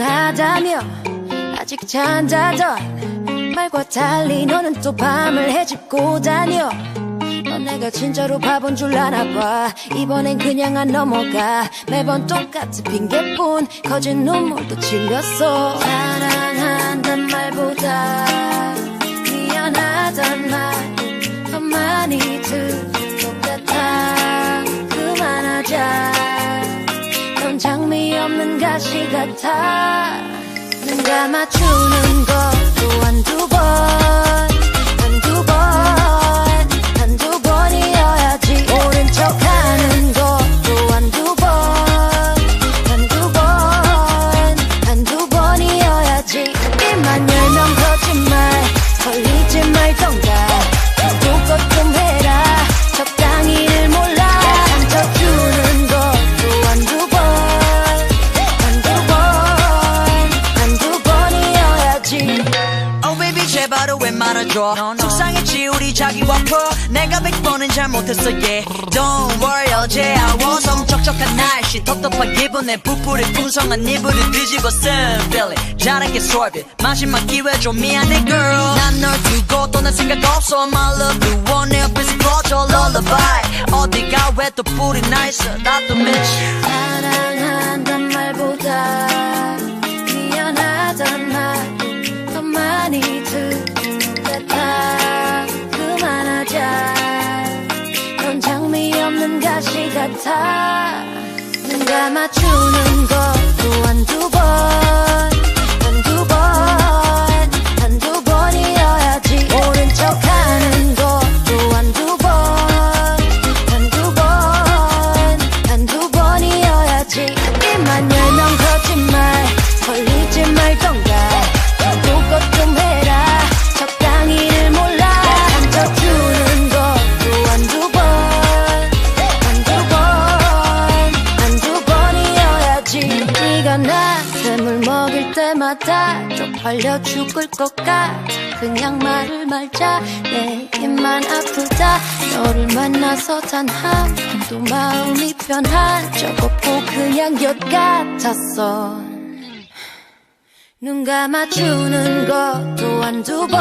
피곤하다며 아직 잔자던 말과 달리 너는 또 밤을 헤집고 다녀. 넌 내가 진짜로 바본 줄 아나 봐. 이번엔 그냥 안 넘어가. 매번 똑같은 핑계뿐 거진 눈물도 질렸어. 사랑한단 말보다 없는 가시 같아. 눈 감아주는 것도 한두 번 한두 번 한두 번이어야지. 옳은 척하는 것도 한두 번 한두 번 한두 번이어야지. 입만 열면 왜 말아줘 속상했지 우리 자기 와퍼. 내가 백 번은 잘못했어 yeah Don't worry 어제 아워 성 적적한 날씨 텁텁한 기분에 부풀이 풍성한 이불을 뒤집어 쓴 feeling 잘한 게 솔빗 마지막 기회 좀 미안해 girl. 난 널 두고 떠날 생각 없어. My love you want 내 옆에서 꺼져 lullaby. 어디가 왜 또 불이 나 있어 나도 미치 사랑한단 말보다 가시 같아 눈 감아주는 것 때마다 쪽팔려 죽을 것 같아. 그냥 말을 말자. 내 입만 아프다. 너를 만나서 단 한 번도 마음이 변한 적 없고 그냥 엿 같았어. 눈 감아주는 것도 한두 번